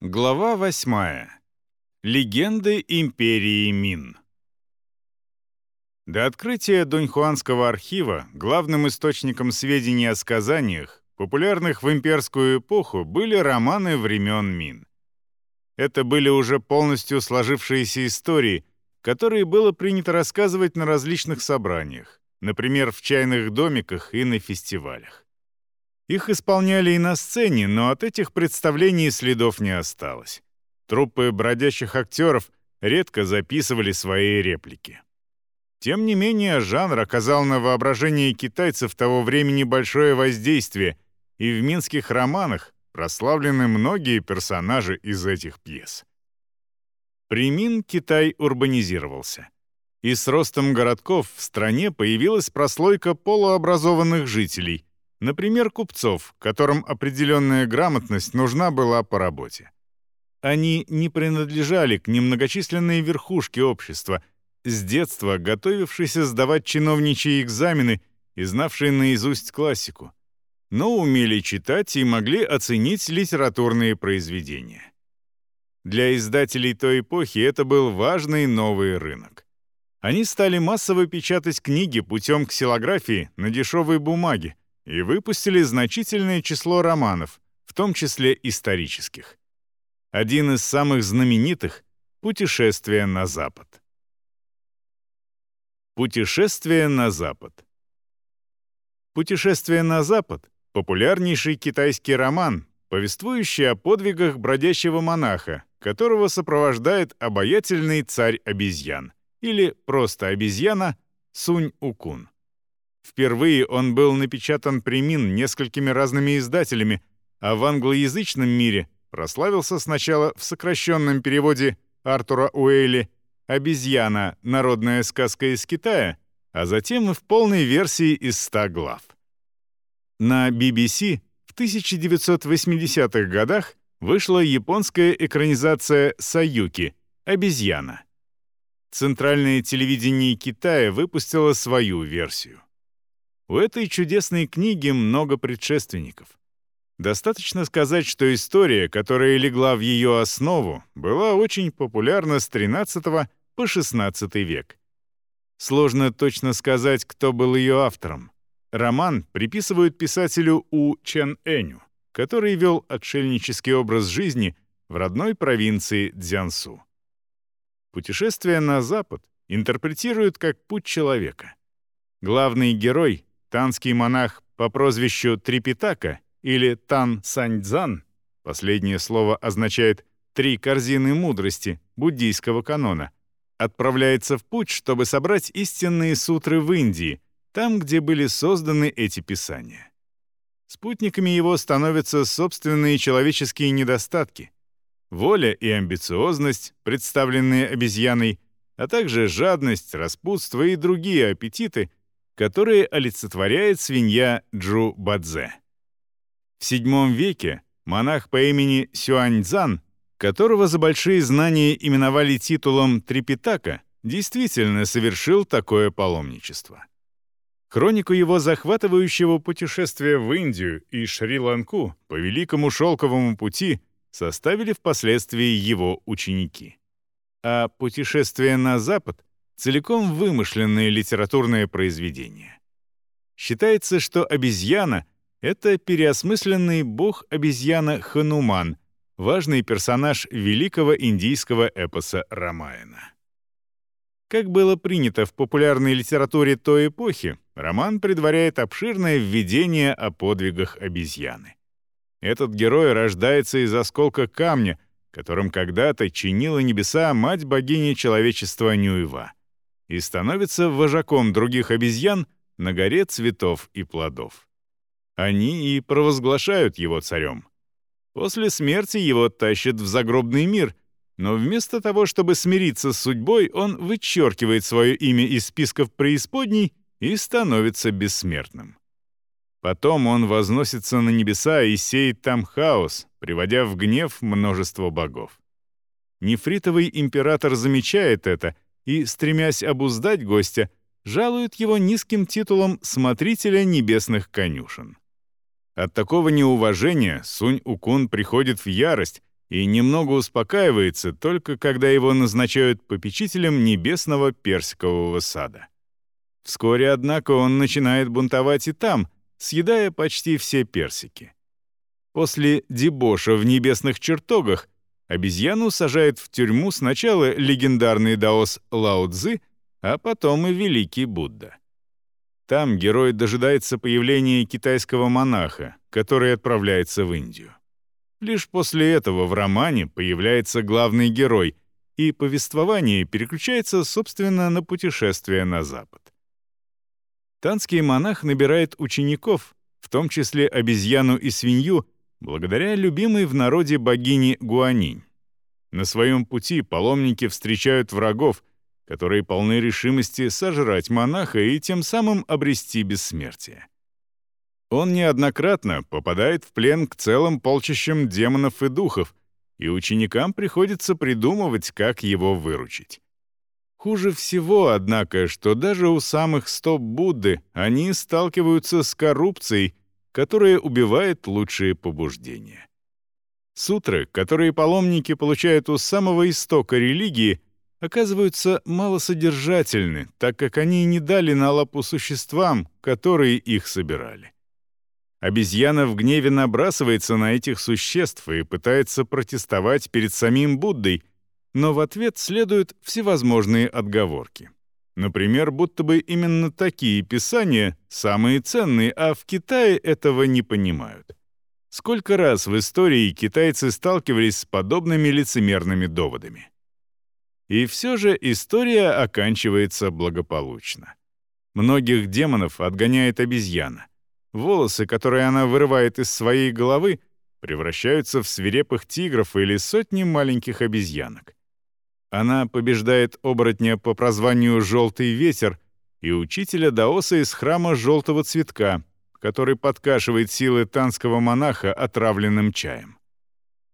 Глава 8. Легенды империи Мин. До открытия Дуньхуанского архива главным источником сведений о сказаниях, популярных в имперскую эпоху, были романы времен Мин. Это были уже полностью сложившиеся истории, которые было принято рассказывать на различных собраниях, например, в чайных домиках и на фестивалях. Их исполняли и на сцене, но от этих представлений следов не осталось. Труппы бродячих актеров редко записывали свои реплики. Тем не менее, жанр оказал на воображение китайцев того времени большое воздействие, и в минских романах прославлены многие персонажи из этих пьес. При Мин Китай урбанизировался. И с ростом городков в стране появилась прослойка полуобразованных жителей, Например, купцов, которым определенная грамотность нужна была по работе. Они не принадлежали к немногочисленной верхушке общества, с детства готовившейся сдавать чиновничьи экзамены и знавшие наизусть классику, но умели читать и могли оценить литературные произведения. Для издателей той эпохи это был важный новый рынок. Они стали массово печатать книги путем ксилографии на дешевой бумаге, и выпустили значительное число романов, в том числе исторических. Один из самых знаменитых — «Путешествие на Запад». Путешествие на Запад. «Путешествие на Запад» — популярнейший китайский роман, повествующий о подвигах бродячего монаха, которого сопровождает обаятельный царь обезьян, или просто обезьяна Сунь-Укун. Впервые он был напечатан при Мин несколькими разными издателями, а в англоязычном мире прославился сначала в сокращенном переводе Артура Уэйли «Обезьяна. Народная сказка из Китая», а затем и в полной версии из 100 глав. На BBC в 1980-х годах вышла японская экранизация «Саюки. Обезьяна». Центральное телевидение Китая выпустило свою версию. У этой чудесной книги много предшественников. Достаточно сказать, что история, которая легла в ее основу, была очень популярна с XIII по XVI век. Сложно точно сказать, кто был ее автором. Роман приписывают писателю У Чен Эню, который вел отшельнический образ жизни в родной провинции Дзянсу. Путешествие на запад интерпретируют как путь человека. Главный герой Танский монах по прозвищу Трипитака или Тан Саньцзан, последнее слово означает «три корзины мудрости» буддийского канона, отправляется в путь, чтобы собрать истинные сутры в Индии, там, где были созданы эти писания. Спутниками его становятся собственные человеческие недостатки, воля и амбициозность, представленные обезьяной, а также жадность, распутство и другие аппетиты, которые олицетворяет свинья Джу Бадзе. В VII веке монах по имени Сюаньцзан, которого за большие знания именовали титулом Трипитака, действительно совершил такое паломничество. Хронику его захватывающего путешествия в Индию и Шри-Ланку по Великому Шелковому пути составили впоследствии его ученики. А «Путешествие на Запад» целиком вымышленное литературное произведение. Считается, что обезьяна — это переосмысленный бог-обезьяна Хануман, важный персонаж великого индийского эпоса Рамаяна. Как было принято в популярной литературе той эпохи, роман предваряет обширное введение о подвигах обезьяны. Этот герой рождается из осколка камня, которым когда-то чинила небеса мать богини человечества Нюева и становится вожаком других обезьян на горе цветов и плодов. Они и провозглашают его царем. После смерти его тащат в загробный мир, но вместо того, чтобы смириться с судьбой, он вычеркивает свое имя из списков преисподней и становится бессмертным. Потом он возносится на небеса и сеет там хаос, приводя в гнев множество богов. Нефритовый император замечает это — и, стремясь обуздать гостя, жалует его низким титулом «смотрителя небесных конюшен». От такого неуважения Сунь-Укун приходит в ярость и немного успокаивается только когда его назначают попечителем небесного персикового сада. Вскоре, однако, он начинает бунтовать и там, съедая почти все персики. После дебоша в небесных чертогах обезьяну сажает в тюрьму сначала легендарный даос Лао Цзы, а потом и великий Будда. Там герой дожидается появления китайского монаха, который отправляется в Индию. Лишь после этого в романе появляется главный герой, и повествование переключается, собственно, на путешествие на запад. Танский монах набирает учеников, в том числе обезьяну и свинью, благодаря любимой в народе богине Гуанинь. На своем пути паломники встречают врагов, которые полны решимости сожрать монаха и тем самым обрести бессмертие. Он неоднократно попадает в плен к целым полчищам демонов и духов, и ученикам приходится придумывать, как его выручить. Хуже всего, однако, что даже у самых стоп Будды они сталкиваются с коррупцией, которая убивает лучшие побуждения. Сутры, которые паломники получают у самого истока религии, оказываются малосодержательны, так как они не дали на лапу существам, которые их собирали. Обезьяна в гневе набрасывается на этих существ и пытается протестовать перед самим Буддой, но в ответ следуют всевозможные отговорки. Например, будто бы именно такие писания самые ценные, а в Китае этого не понимают. Сколько раз в истории китайцы сталкивались с подобными лицемерными доводами. И все же история оканчивается благополучно. Многих демонов отгоняет обезьяна — Волосы, которые она вырывает из своей головы, превращаются в свирепых тигров или сотни маленьких обезьянок. Она побеждает оборотня по прозванию «Желтый ветер» и учителя Даоса из храма «Желтого цветка», который подкашивает силы танского монаха отравленным чаем.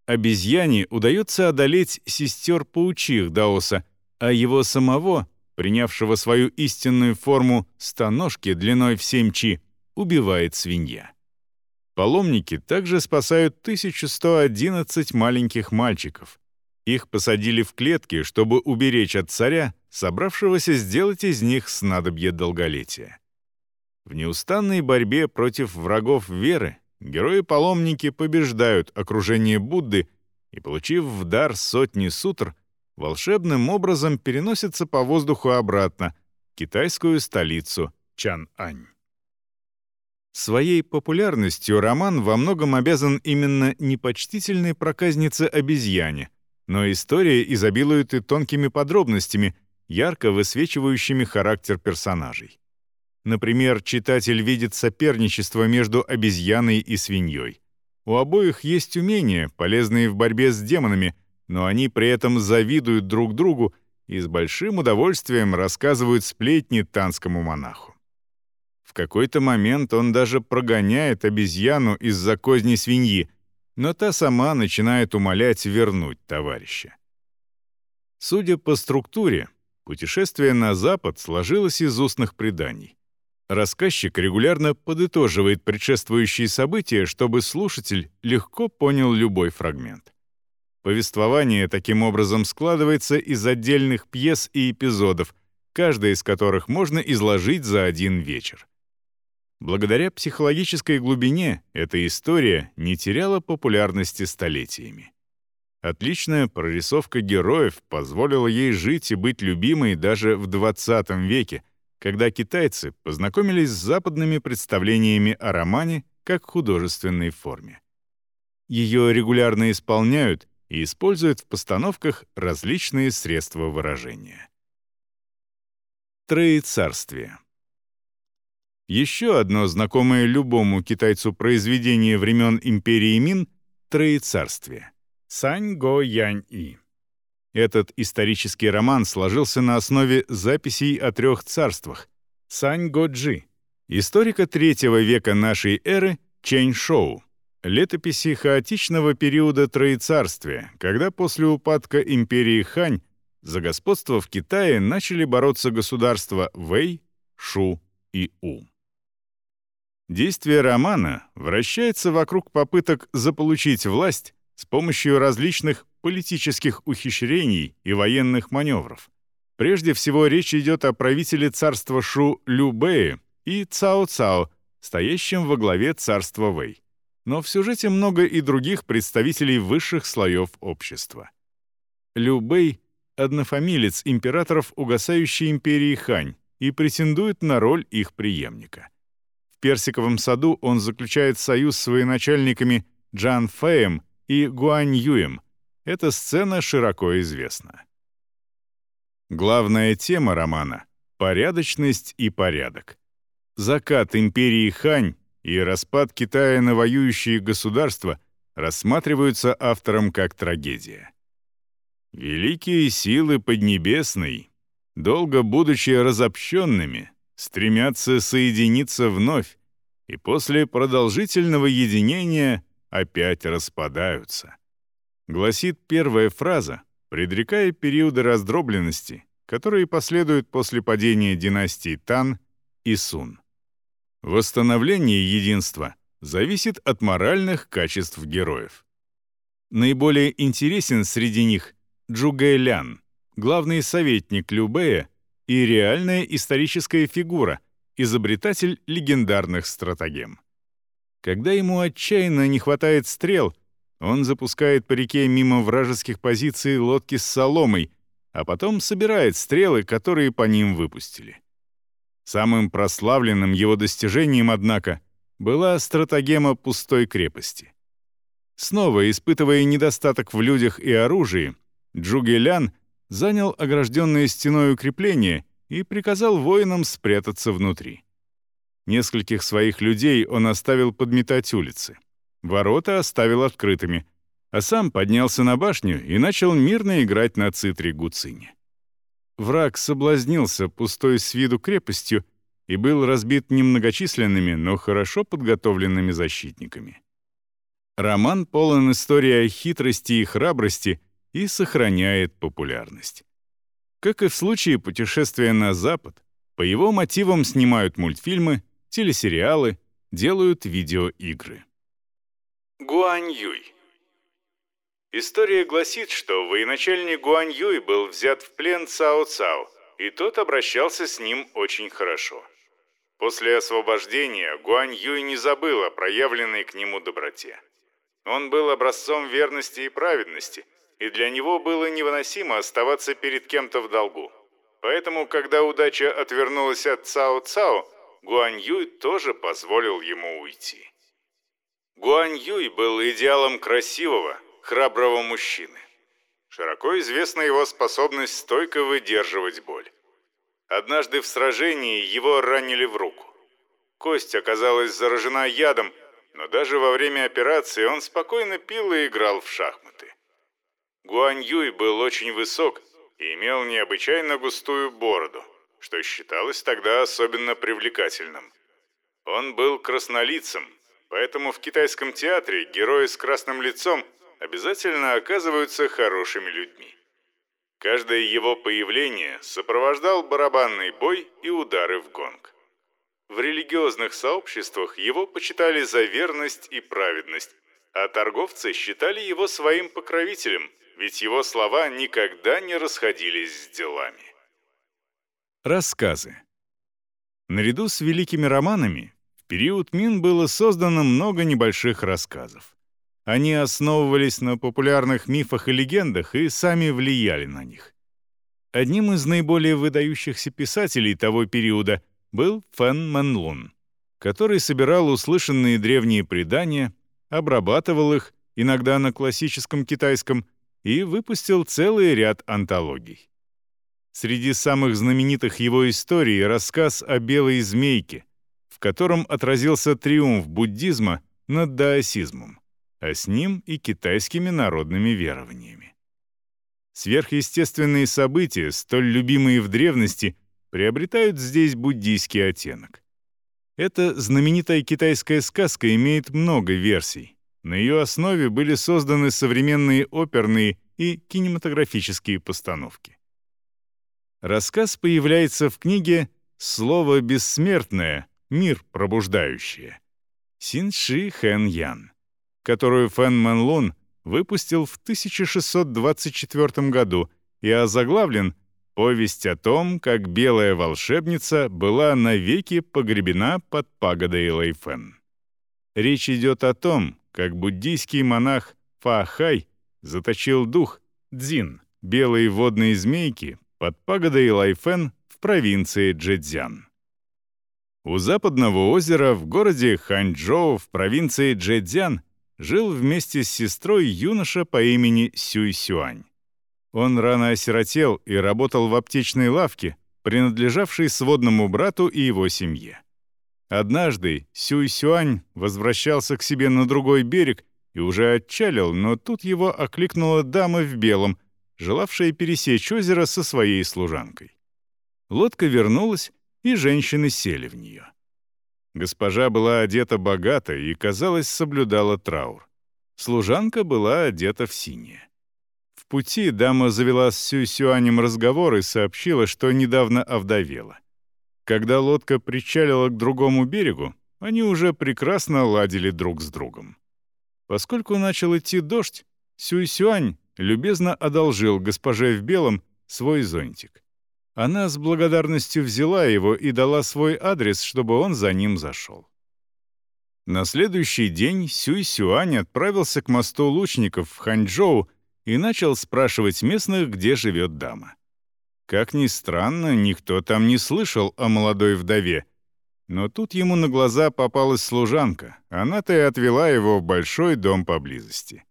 Обезьяне удается одолеть сестер-паучих Даоса, а его самого, принявшего свою истинную форму станожки длиной в семь чи, убивает свинья. Паломники также спасают 1111 маленьких мальчиков. Их посадили в клетки, чтобы уберечь от царя, собравшегося сделать из них снадобье долголетия. В неустанной борьбе против врагов веры герои-паломники побеждают окружение Будды и, получив в дар сотни сутр, волшебным образом переносятся по воздуху обратно в китайскую столицу Чан-Ань. Своей популярностью роман во многом обязан именно непочтительной проказнице-обезьяне, но история изобилует и тонкими подробностями, ярко высвечивающими характер персонажей. Например, читатель видит соперничество между обезьяной и свиньей. У обоих есть умения, полезные в борьбе с демонами, но они при этом завидуют друг другу и с большим удовольствием рассказывают сплетни танскому монаху. В какой-то момент он даже прогоняет обезьяну из-за козни свиньи, но та сама начинает умолять вернуть товарища. Судя по структуре, путешествие на запад сложилось из устных преданий. Рассказчик регулярно подытоживает предшествующие события, чтобы слушатель легко понял любой фрагмент. Повествование таким образом складывается из отдельных пьес и эпизодов, каждый из которых можно изложить за один вечер. Благодаря психологической глубине эта история не теряла популярности столетиями. Отличная прорисовка героев позволила ей жить и быть любимой даже в 20 веке, когда китайцы познакомились с западными представлениями о романе как художественной форме. Ее регулярно исполняют и используют в постановках различные средства выражения. Троецарствие еще одно знакомое любому китайцу произведение времен империи Мин — «Троецарствие» — Сань Го Янь И. Этот исторический роман сложился на основе записей о трех царствах — Сань Го Джи, историка третьего века нашей эры Чэнь Шоу, летописи хаотичного периода Троецарствия, когда после упадка империи Хань за господство в Китае начали бороться государства Вэй, Шу и У. Действие романа вращается вокруг попыток заполучить власть с помощью различных политических ухищрений и военных маневров. Прежде всего речь идет о правителе царства Шу Лю Бэе и Цао Цао, стоящем во главе царства Вэй. Но в сюжете много и других представителей высших слоев общества. Лю Бэй — однофамилец императоров угасающей империи Хань и претендует на роль их преемника. Персиковом саду он заключает союз с военачальниками Джан Фэем и Гуань Юем. Эта сцена широко известна. Главная тема романа — порядочность и порядок. Закат империи Хань и распад Китая на воюющие государства рассматриваются автором как трагедия. Великие силы Поднебесной, долго будучи разобщенными, стремятся соединиться вновь, и после продолжительного единения опять распадаются. Гласит первая фраза, предрекая периоды раздробленности, которые последуют после падения династии Тан и Сун. Восстановление единства зависит от моральных качеств героев. Наиболее интересен среди них Джугэ Лян, главный советник Любея и реальная историческая фигура, изобретатель легендарных стратагем. Когда ему отчаянно не хватает стрел, он запускает по реке мимо вражеских позиций лодки с соломой, а потом собирает стрелы, которые по ним выпустили. Самым прославленным его достижением, однако, была стратагема пустой крепости. Снова испытывая недостаток в людях и оружии, Джугелян занял огражденное стеной укрепление и приказал воинам спрятаться внутри. Нескольких своих людей он оставил подметать улицы. Ворота оставил открытыми, а сам поднялся на башню и начал мирно играть на цитре гуцине. Враг соблазнился пустой с виду крепостью и был разбит немногочисленными, но хорошо подготовленными защитниками. Роман полон истории о хитрости и храбрости и сохраняет популярность. Как и в случае путешествия на Запад, по его мотивам снимают мультфильмы, телесериалы, делают видеоигры. Гуань Юй История гласит, что военачальник Гуань Юй был взят в плен Цао Цао, и тот обращался с ним очень хорошо. После освобождения Гуань Юй не забыл о проявленной к нему доброте. Он был образцом верности и праведности, и для него было невыносимо оставаться перед кем-то в долгу. Поэтому, когда удача отвернулась от Цао Цао, Гуань Юй тоже позволил ему уйти. Гуань Юй был идеалом красивого, храброго мужчины. Широко известна его способность стойко выдерживать боль. Однажды в сражении его ранили в руку. Кость оказалась заражена ядом, но даже во время операции он спокойно пил и играл в шахматы. Гуань Юй был очень высок и имел необычайно густую бороду, что считалось тогда особенно привлекательным. Он был краснолицем, поэтому в китайском театре герои с красным лицом обязательно оказываются хорошими людьми. Каждое его появление сопровождал барабанный бой и удары в гонг. В религиозных сообществах его почитали за верность и праведность, а торговцы считали его своим покровителем, ведь его слова никогда не расходились с делами. Рассказы. Наряду с великими романами в период Мин было создано много небольших рассказов. Они основывались на популярных мифах и легендах и сами влияли на них. Одним из наиболее выдающихся писателей того периода был Фэн Мэн который собирал услышанные древние предания, обрабатывал их, иногда на классическом китайском, и выпустил целый ряд антологий. Среди самых знаменитых его историй рассказ о белой змейке, в котором отразился триумф буддизма над даосизмом а с ним и китайскими народными верованиями. Сверхъестественные события, столь любимые в древности, приобретают здесь буддийский оттенок. Эта знаменитая китайская сказка имеет много версий. На ее основе были созданы современные оперные и кинематографические постановки. Рассказ появляется в книге «Слово бессмертное. Мир пробуждающее» Син Ши Хэн Ян которую Фэн Мэн Лун выпустил в 1624 году и озаглавлен «Повесть о том, как белая волшебница была навеки погребена под пагодой Лэйфен». Речь идет о том, как буддийский монах Фаахай заточил дух Дзин, белой водной змейки, под пагодой Лайфен в провинции Джэцзян. У западного озера в городе Ханчжоу в провинции Джэцзян жил вместе с сестрой юноша по имени Сюй Сюань. Он рано осиротел и работал в аптечной лавке, принадлежавшей сводному брату и его семье. Однажды Сюй Сюань возвращался к себе на другой берег и уже отчалил, но тут его окликнула дама в белом, желавшая пересечь озеро со своей служанкой. Лодка вернулась, и женщины сели в нее. Госпожа была одета богато и, казалось, соблюдала траур. Служанка была одета в синее. В пути дама завела с Сюсюанем разговор и сообщила, что недавно овдовела. Когда лодка причалила к другому берегу, они уже прекрасно ладили друг с другом. Поскольку начал идти дождь, Сюй-Сюань любезно одолжил госпоже в белом свой зонтик. Она с благодарностью взяла его и дала свой адрес, чтобы он за ним зашел. На следующий день Сюй-Сюань отправился к мосту лучников в Ханчжоу и начал спрашивать местных, где живет дама. Как ни странно, никто там не слышал о молодой вдове, но тут ему на глаза попалась служанка, она-то и отвела его в большой дом поблизости.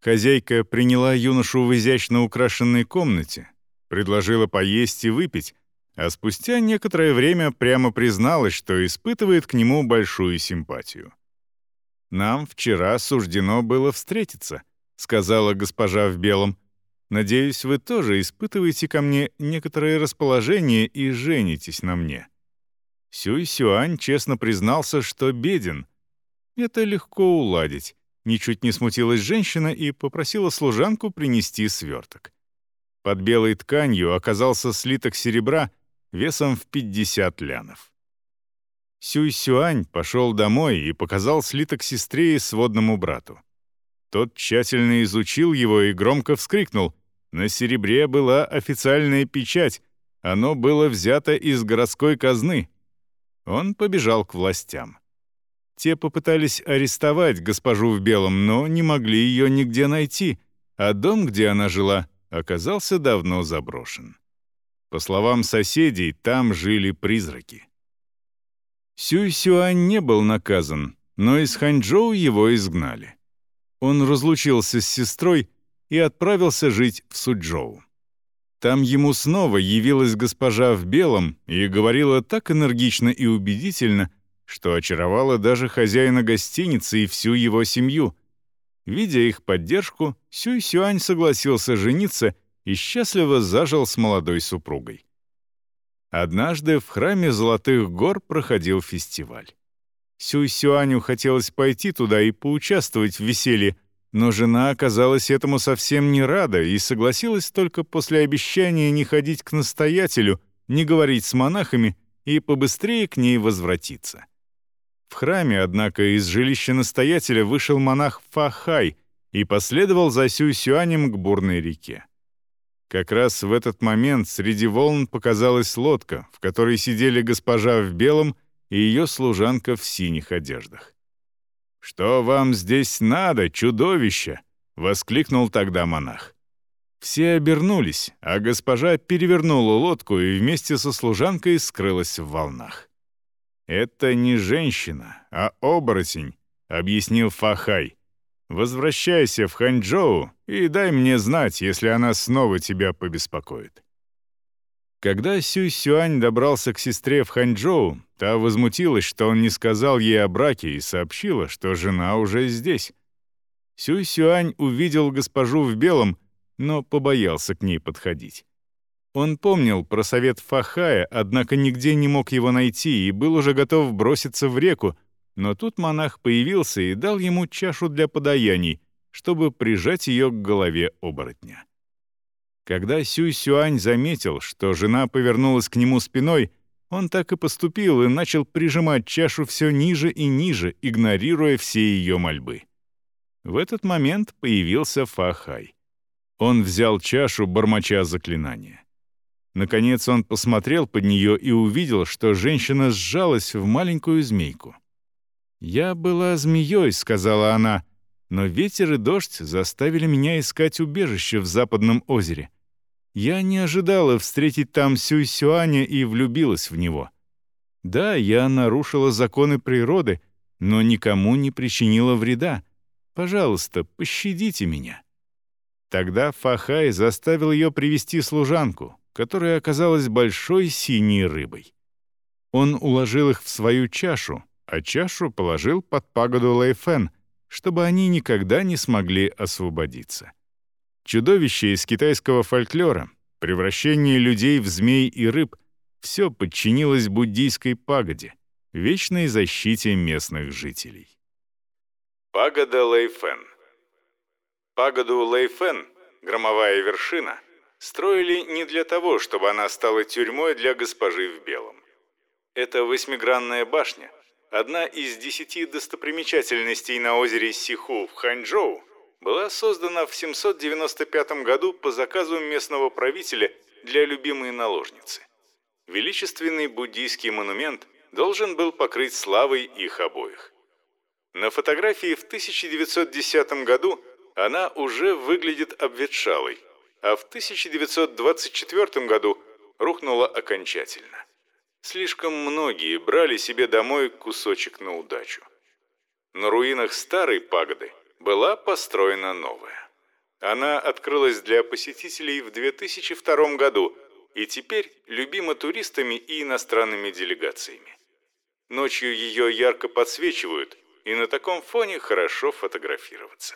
Хозяйка приняла юношу в изящно украшенной комнате, предложила поесть и выпить, а спустя некоторое время прямо призналась, что испытывает к нему большую симпатию. «Нам вчера суждено было встретиться», — сказала госпожа в белом. «Надеюсь, вы тоже испытываете ко мне некоторое расположение и женитесь на мне». Сюй Сюань честно признался, что беден. Это легко уладить. Ничуть не смутилась женщина и попросила служанку принести сверток. Под белой тканью оказался слиток серебра весом в 50 лянов. Сюй Сюань пошел домой и показал слиток сестре и сводному брату. Тот тщательно изучил его и громко вскрикнул. На серебре была официальная печать, оно было взято из городской казны, он побежал к властям. Те попытались арестовать госпожу в белом, но не могли ее нигде найти, а дом, где она жила, оказался давно заброшен. По словам соседей, там жили призраки. Сюй Сюань не был наказан, но из Ханчжоу его изгнали. Он разлучился с сестрой и отправился жить в Суджоу. Там ему снова явилась госпожа в белом и говорила так энергично и убедительно, что очаровала даже хозяина гостиницы и всю его семью. Видя их поддержку, Сюй Сюань согласился жениться и счастливо зажил с молодой супругой. Однажды в храме Золотых гор проходил фестиваль. Сюй Сюаню хотелось пойти туда и поучаствовать в веселье, но жена оказалась этому совсем не рада и согласилась только после обещания не ходить к настоятелю, не говорить с монахами и побыстрее к ней возвратиться. В храме, однако, из жилища настоятеля вышел монах Фахай и последовал за Сюй-Сюанем к бурной реке. Как раз в этот момент среди волн показалась лодка, в которой сидели госпожа в белом и ее служанка в синих одеждах. «Что вам здесь надо, чудовище?» — воскликнул тогда монах. Все обернулись, а госпожа перевернула лодку и вместе со служанкой скрылась в волнах. «Это не женщина, а оборотень», — объяснил Фахай. «Возвращайся в Ханчжоу и дай мне знать, если она снова тебя побеспокоит». Когда Сюй Сюань добрался к сестре в Ханчжоу, та возмутилась, что он не сказал ей о браке и сообщила, что жена уже здесь. Сюй Сюань увидел госпожу в белом, но побоялся к ней подходить. Он помнил про совет Фахая, однако нигде не мог его найти и был уже готов броситься в реку, но тут монах появился и дал ему чашу для подаяний, чтобы прижать ее к голове оборотня. Когда Сюй Сюань заметил, что жена повернулась к нему спиной, он так и поступил и начал прижимать чашу все ниже и ниже, игнорируя все ее мольбы. В этот момент появился Фахай. Он взял чашу, бормоча заклинания. Наконец он посмотрел под нее и увидел, что женщина сжалась в маленькую змейку. «Я была змеей», — сказала она, — «но ветер и дождь заставили меня искать убежище в западном озере. Я не ожидала встретить там Сюй-Сюаня и влюбилась в него. Да, я нарушила законы природы, но никому не причинила вреда. Пожалуйста, пощадите меня». Тогда Фахай заставил ее привести служанку, которая оказалась большой синей рыбой. Он уложил их в свою чашу, а чашу положил под пагоду Лэйфэн, чтобы они никогда не смогли освободиться. Чудовище из китайского фольклора, превращение людей в змей и рыб — все подчинилось буддийской пагоде, вечной защите местных жителей. Пагода Лэйфэн Пагоду Лэйфэн, громовая вершина, строили не для того, чтобы она стала тюрьмой для госпожи в белом. Это восьмигранная башня, одна из десяти достопримечательностей на озере Сиху в Ханчжоу, была создана в 795 году по заказу местного правителя для любимой наложницы. Величественный буддийский монумент должен был покрыть славой их обоих. На фотографии в 1910 году она уже выглядит обветшалой, а в 1924 году рухнула окончательно. Слишком многие брали себе домой кусочек на удачу. На руинах старой пагоды была построена новая. Она открылась для посетителей в 2002 году и теперь любима туристами и иностранными делегациями. Ночью ее ярко подсвечивают, и на таком фоне хорошо фотографироваться.